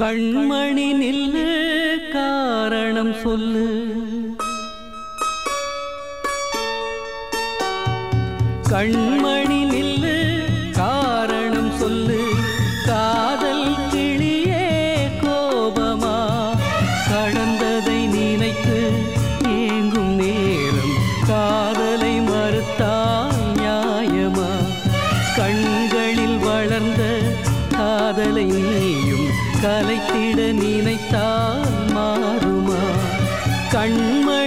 கண்மணி நில்லு காரணம் சொல்லு. கண்மணி நில்லு காரணம் சொல்லு. காதல் கிளியே கோபமா? கடந்ததை நினைத்து ஏங்கும் நேரம். காதலை மறுத்தால் நியாயமா? கண் கலைத்திட நினைத்தால் மாறுமா? கண்மணி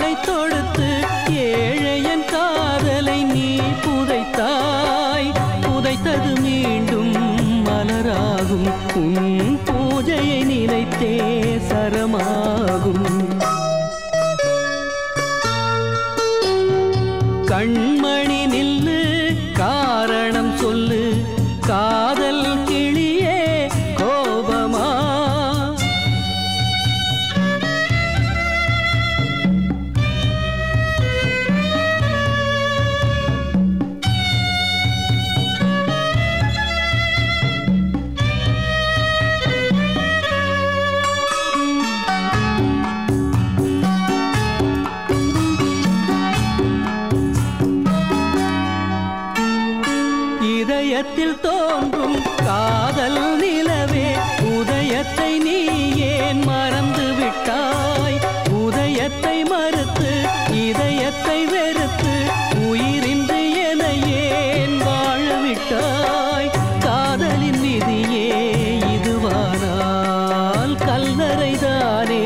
மலர் தொடுத்து ஏழையன் காதலை நீ புதைத்தாய். புதைத்தது மீண்டும் மலராகும். உன் பூஜையை நினைத்தே சரமாகும். கண்மணி உலகத்தில் தோன்றும் காதல் நிலவே உதயத்தை நீ ஏன் மறந்து விட்டாய்? உதயத்தை மறுத்து இதயத்தை வெறுத்து உயிரின்றி என ஏன் வாழ விட்டாய் காதலின் விதியே இதுவானால் கல்லறைதானே